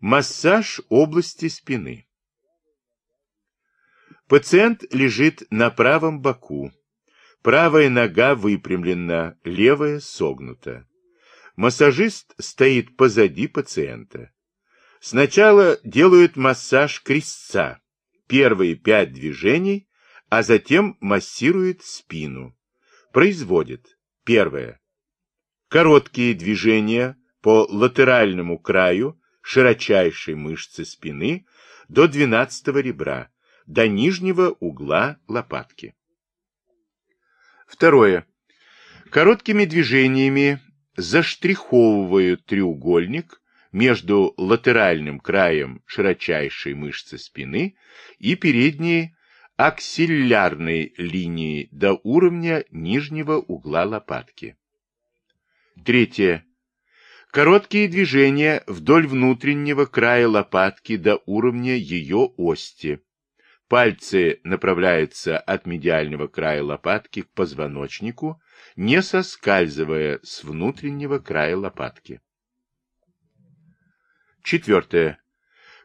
Массаж области спины. Пациент лежит на правом боку. Правая нога выпрямлена, левая согнута. Массажист стоит позади пациента. Сначала делают массаж крестца, первые пять движений, а затем массирует спину. Производит. Первое. Короткие движения по латеральному краю широчайшей мышцы спины до 12 ребра, до нижнего угла лопатки. Второе. Короткими движениями заштриховывают треугольник между латеральным краем широчайшей мышцы спины и передней аксиллярной линией до уровня нижнего угла лопатки. Третье. Короткие движения вдоль внутреннего края лопатки до уровня ее ости. Пальцы направляются от медиального края лопатки к позвоночнику, не соскальзывая с внутреннего края лопатки. Четвертое.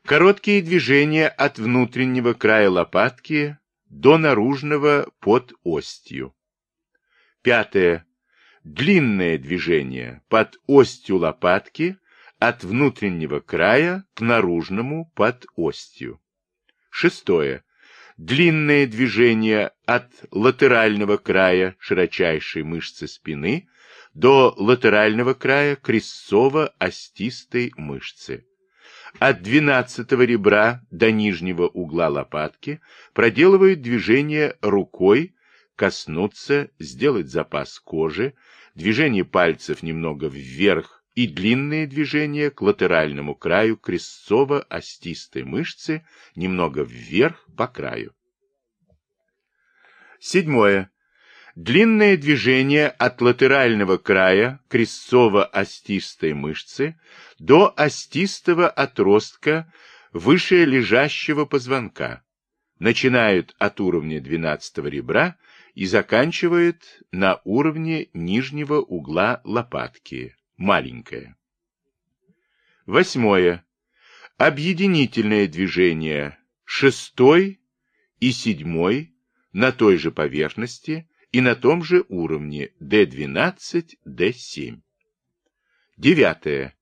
Короткие движения от внутреннего края лопатки до наружного под остью. Пятое длинное движение под остью лопатки от внутреннего края к наружному под остью. Шестое. Длинное движение от латерального края широчайшей мышцы спины до латерального края крестцово-остистой мышцы. От двенадцатого ребра до нижнего угла лопатки проделывают движение рукой коснуться, сделать запас кожи, движение пальцев немного вверх и длинные движения к латеральному краю крестцово-остистой мышцы, немного вверх по краю. Седьмое. Длинное движение от латерального края крестцово-остистой мышцы до остистого отростка выше лежащего позвонка. Начинают от уровня 12 ребра и заканчивает на уровне нижнего угла лопатки, маленькая. Восьмое. Объединительное движение шестой и седьмой на той же поверхности и на том же уровне D12, D7. Девятое.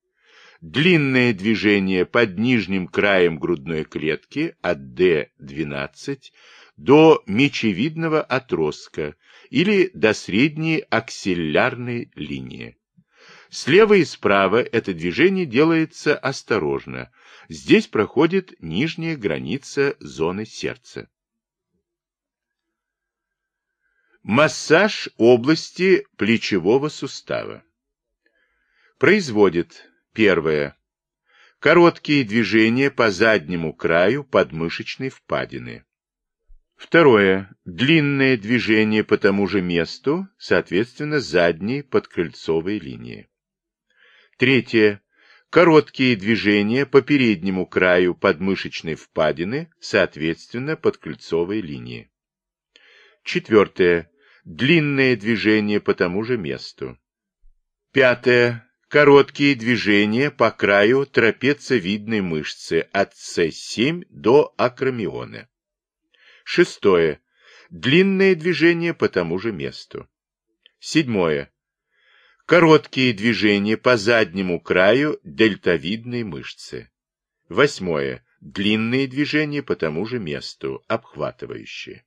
Длинное движение под нижним краем грудной клетки от D12 до мечевидного отростка или до средней аксиллярной линии. Слева и справа это движение делается осторожно. Здесь проходит нижняя граница зоны сердца. Массаж области плечевого сустава. Производит первое. Короткие движения по заднему краю подмышечной впадины. Второе. Длинное движение по тому же месту, соответственно, задней подкрыльцовой линии. Третье. Короткие движения по переднему краю подмышечной впадины, соответственно, подкрыльцовой линии. Четвертое. Длинное движение по тому же месту. Пятое. Короткие движения по краю трапециевидной мышцы от С7 до акромиона. Шестое. Длинное движение по тому же месту. Седьмое. Короткие движения по заднему краю дельтовидной мышцы. Восьмое. Длинные движения по тому же месту, обхватывающие.